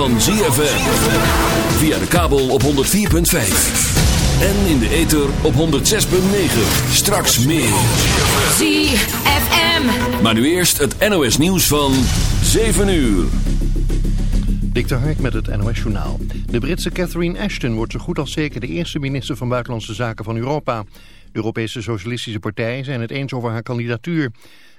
van ZFM. Via de kabel op 104.5. En in de ether op 106.9. Straks meer. ZFM. Maar nu eerst het NOS nieuws van 7 uur. Dik Hark met het NOS Journaal. De Britse Catherine Ashton wordt zo goed als zeker de eerste minister van Buitenlandse Zaken van Europa. De Europese Socialistische Partijen zijn het eens over haar kandidatuur.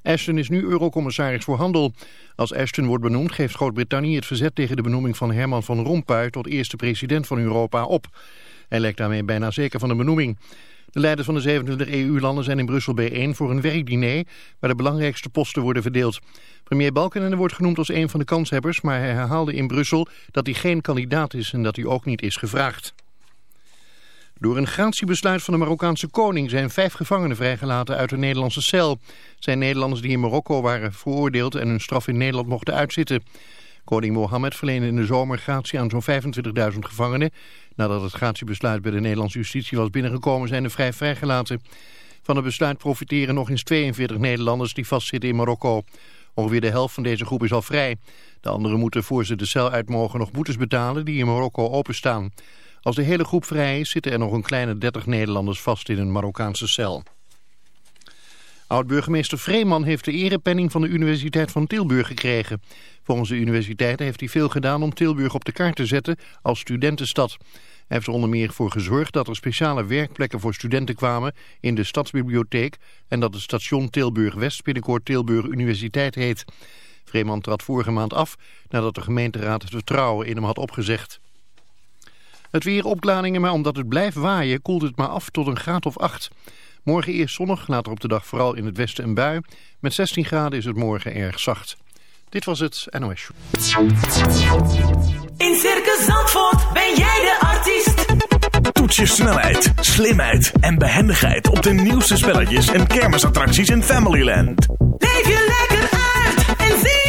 Ashton is nu eurocommissaris voor handel. Als Ashton wordt benoemd geeft Groot-Brittannië het verzet tegen de benoeming van Herman van Rompuy tot eerste president van Europa op. Hij lijkt daarmee bijna zeker van de benoeming. De leiders van de 27 EU-landen zijn in Brussel bijeen voor een werkdiner waar de belangrijkste posten worden verdeeld. Premier Balkenende wordt genoemd als een van de kanshebbers, maar hij herhaalde in Brussel dat hij geen kandidaat is en dat hij ook niet is gevraagd. Door een gratiebesluit van de Marokkaanse koning zijn vijf gevangenen vrijgelaten uit een Nederlandse cel. Zijn Nederlanders die in Marokko waren veroordeeld en hun straf in Nederland mochten uitzitten. Koning Mohammed verleende in de zomer gratie aan zo'n 25.000 gevangenen. Nadat het gratiebesluit bij de Nederlandse justitie was binnengekomen zijn er vrij vrijgelaten. Van het besluit profiteren nog eens 42 Nederlanders die vastzitten in Marokko. Ongeveer de helft van deze groep is al vrij. De anderen moeten voor ze de cel uit mogen nog boetes betalen die in Marokko openstaan. Als de hele groep vrij is, zitten er nog een kleine 30 Nederlanders vast in een Marokkaanse cel. Oud-burgemeester Vreeman heeft de erepenning van de Universiteit van Tilburg gekregen. Volgens de universiteit heeft hij veel gedaan om Tilburg op de kaart te zetten als studentenstad. Hij heeft er onder meer voor gezorgd dat er speciale werkplekken voor studenten kwamen in de stadsbibliotheek en dat het station Tilburg-West binnenkort Tilburg Universiteit heet. Vreeman trad vorige maand af nadat de gemeenteraad het vertrouwen in hem had opgezegd. Het weer opklaringen, maar omdat het blijft waaien koelt het maar af tot een graad of 8. Morgen eerst zonnig, later op de dag vooral in het westen een bui. Met 16 graden is het morgen erg zacht. Dit was het NOS Show. In Circus Zandvoort ben jij de artiest. Toets je snelheid, slimheid en behendigheid op de nieuwste spelletjes en kermisattracties in Familyland. Leef je lekker uit en zie.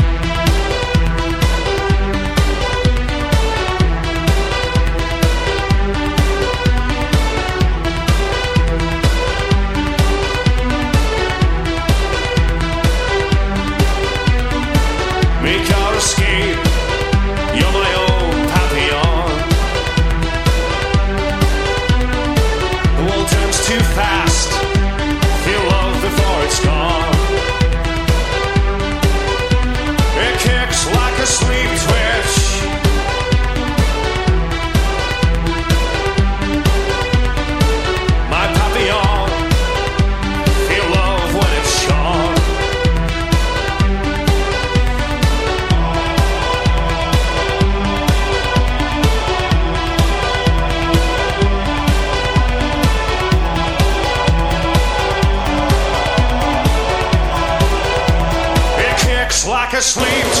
Sleep.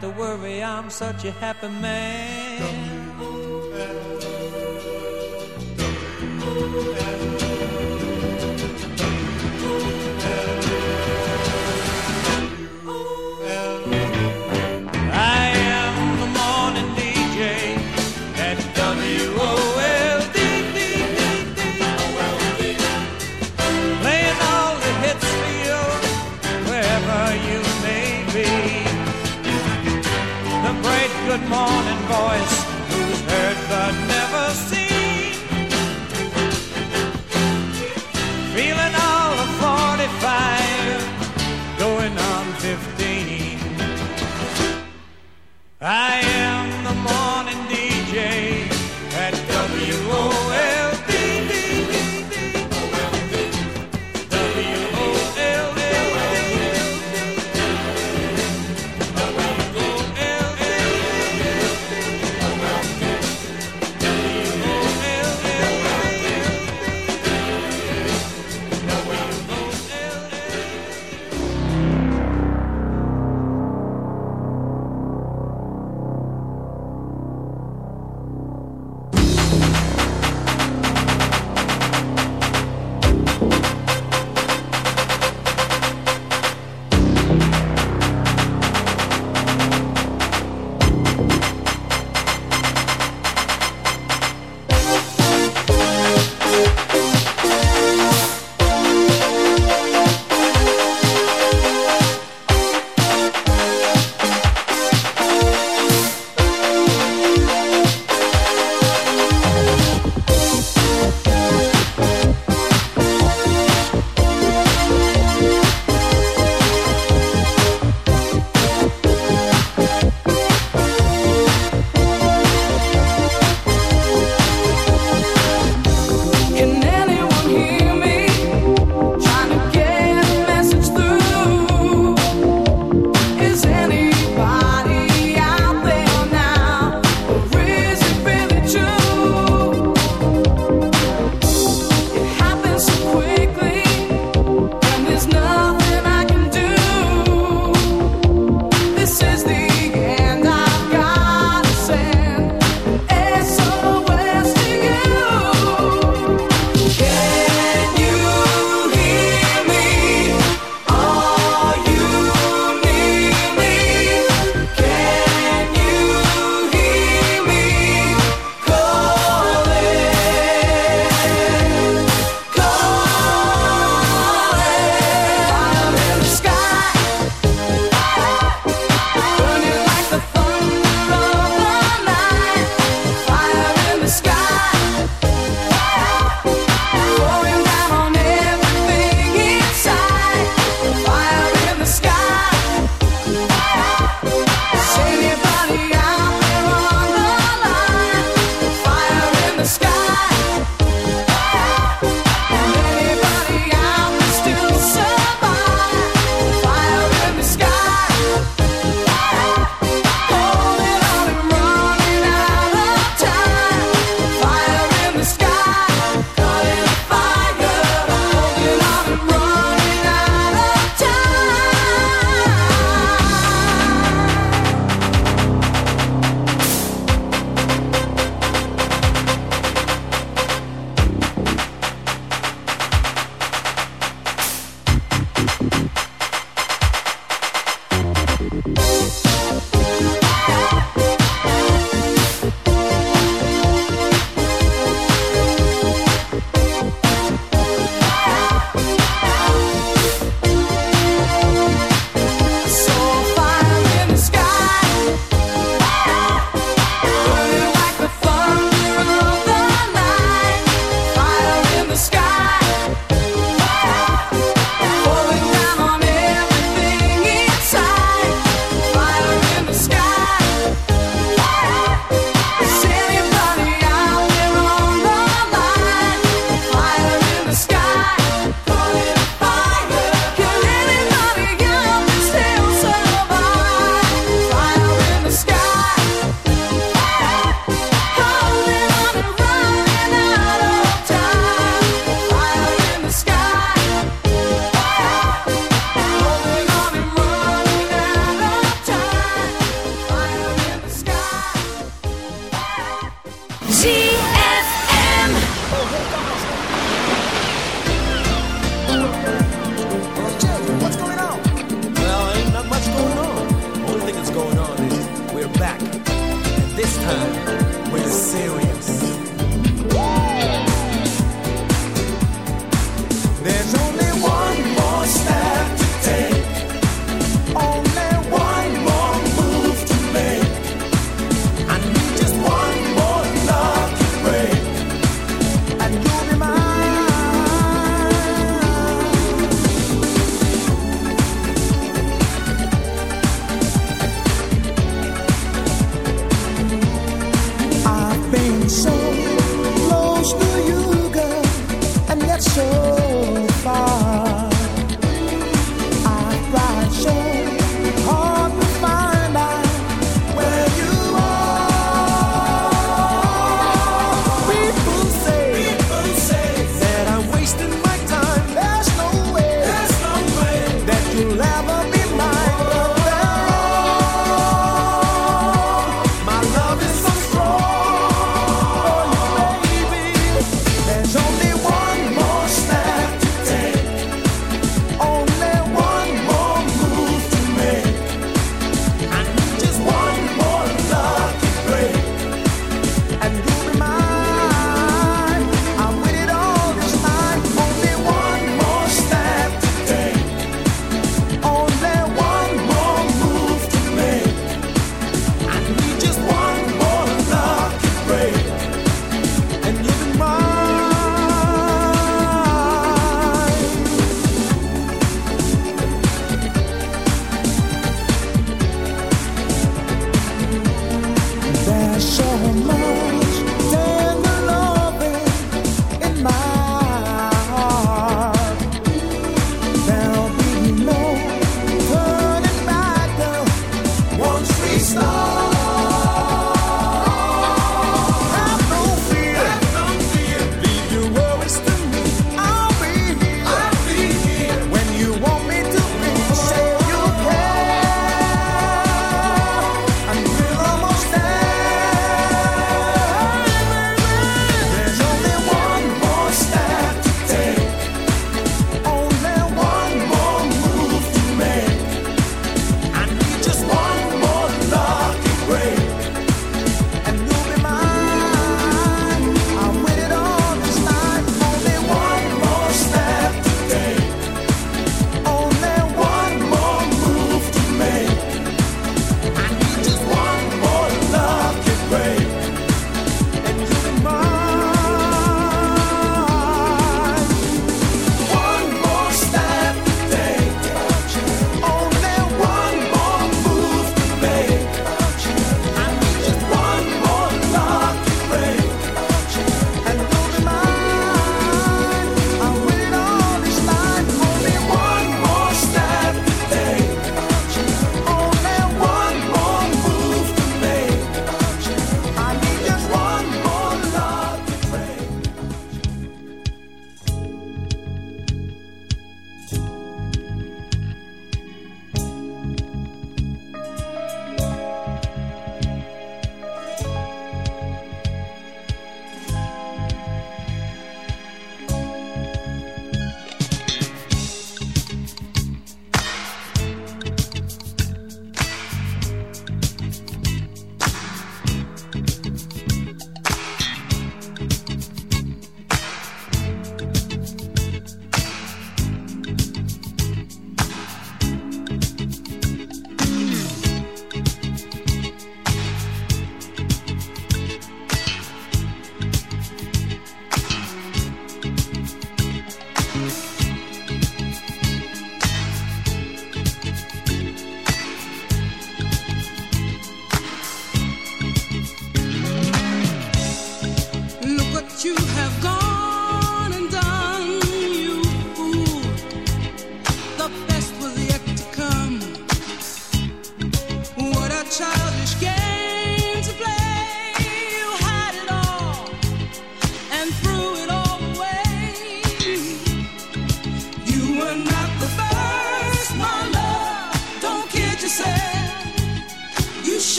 to worry, I'm such a happy man.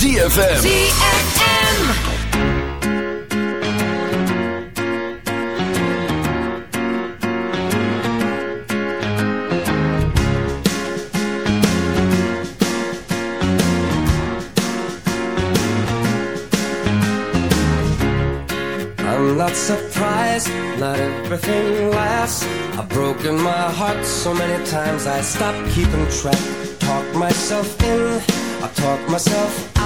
ZFM. ZFM. I'm not surprised, not everything lasts. I've broken my heart so many times I stopped keeping track. Talk myself in, I talk myself out.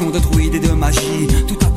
De druides et de magie,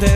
de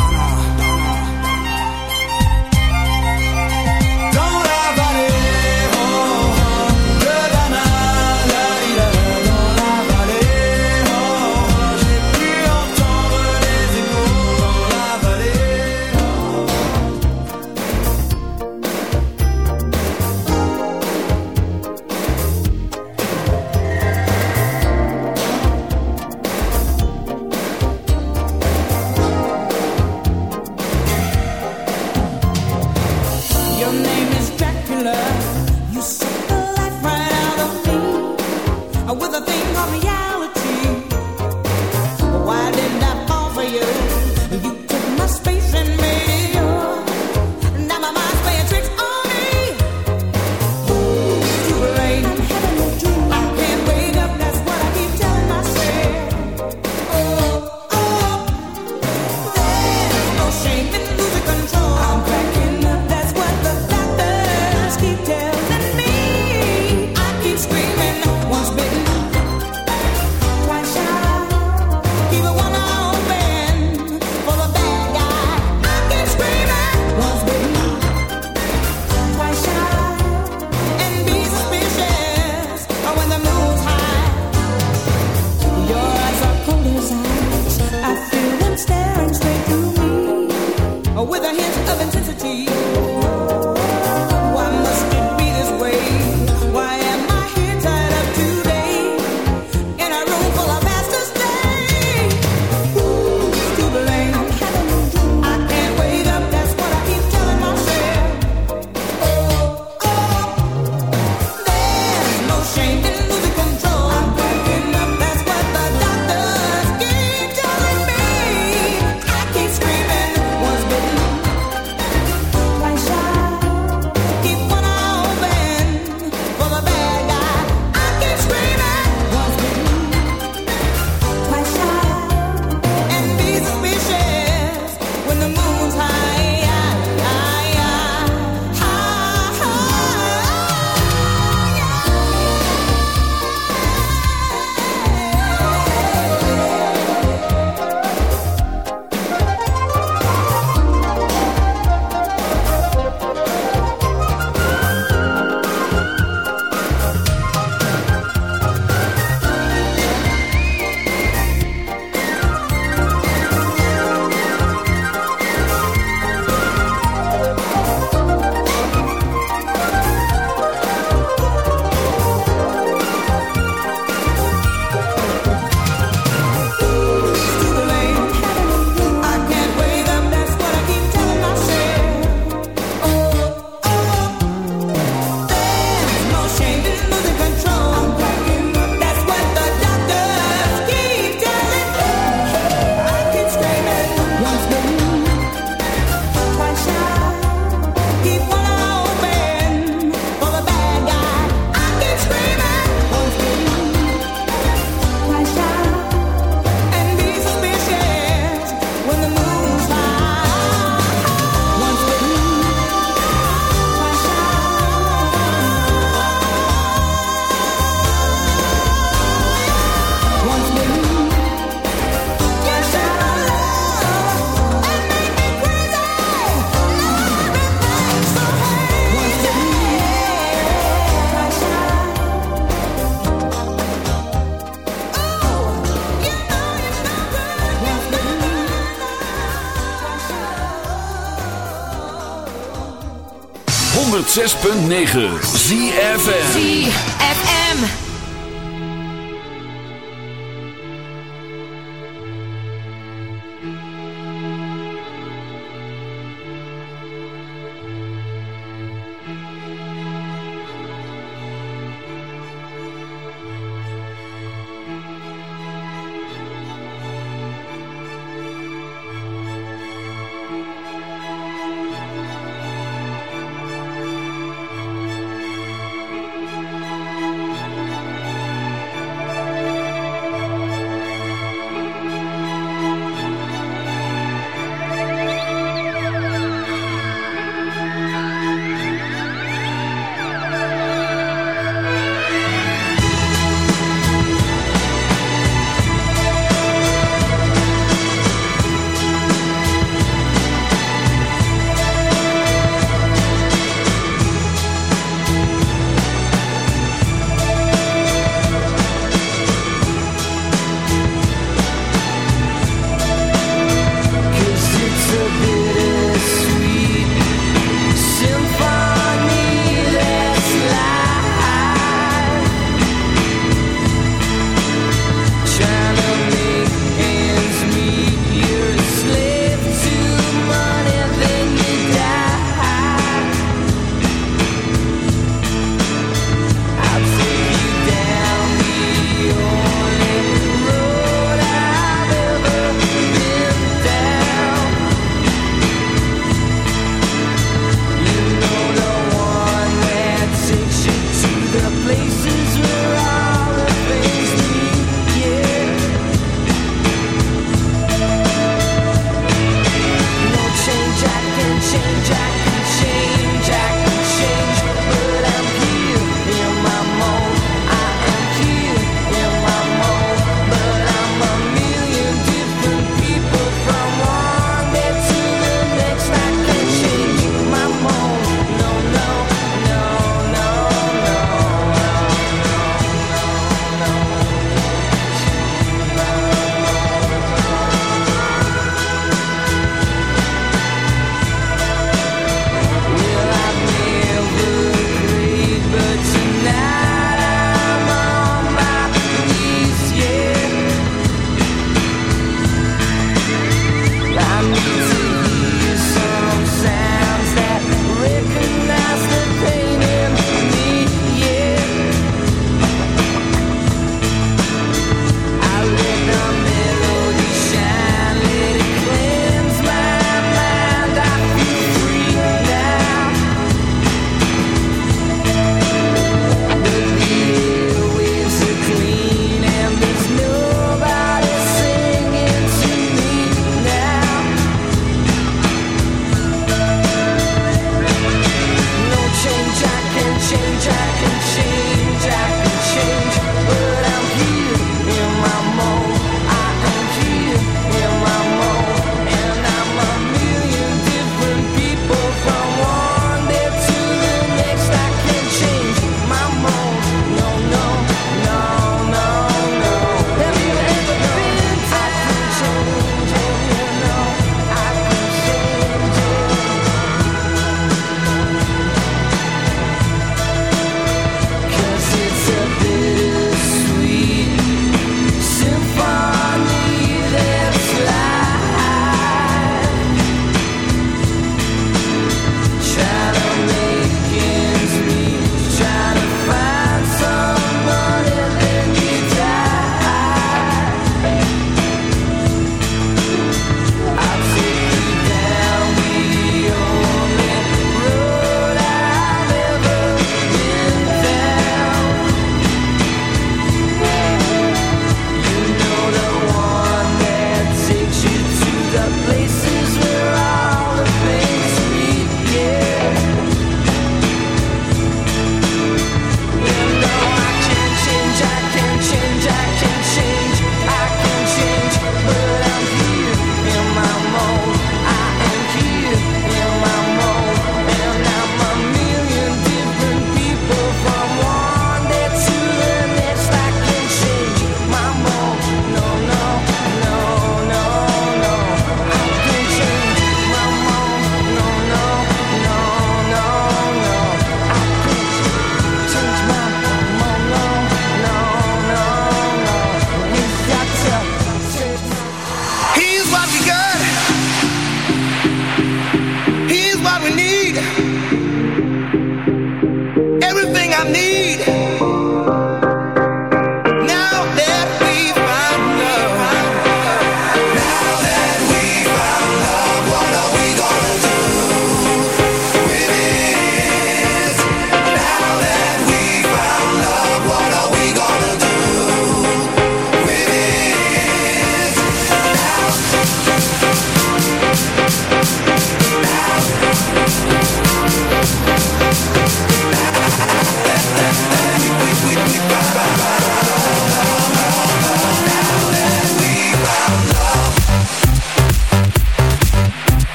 106.9 ZFM.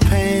Pain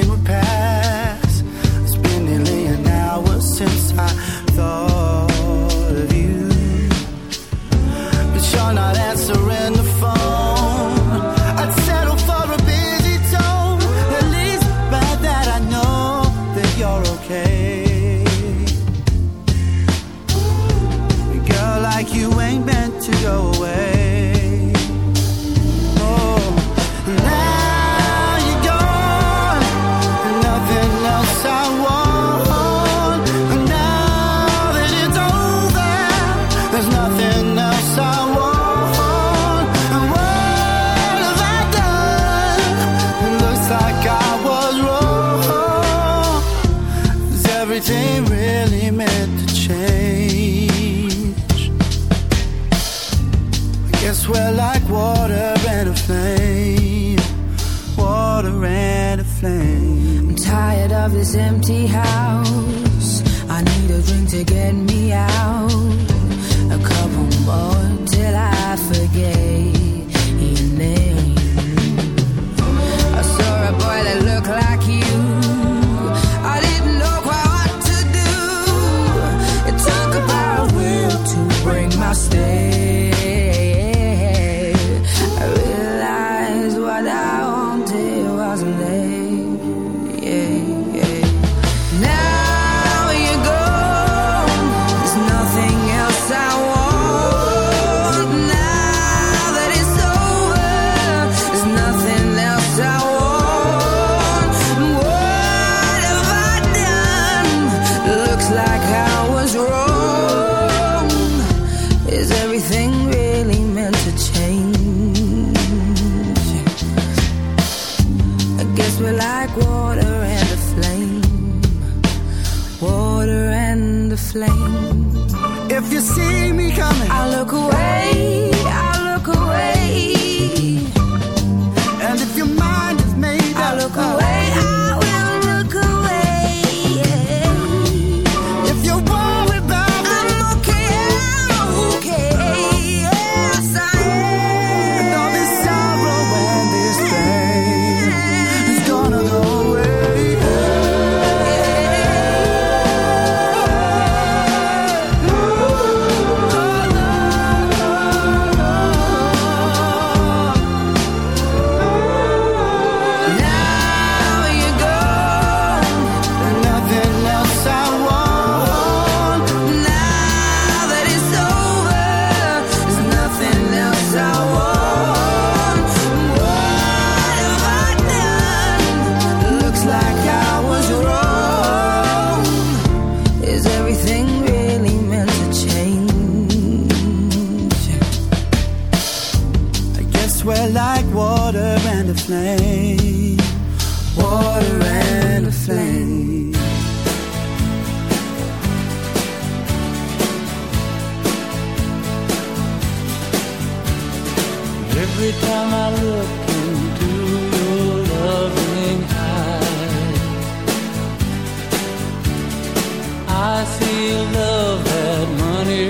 I see love that money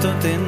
tanto tempo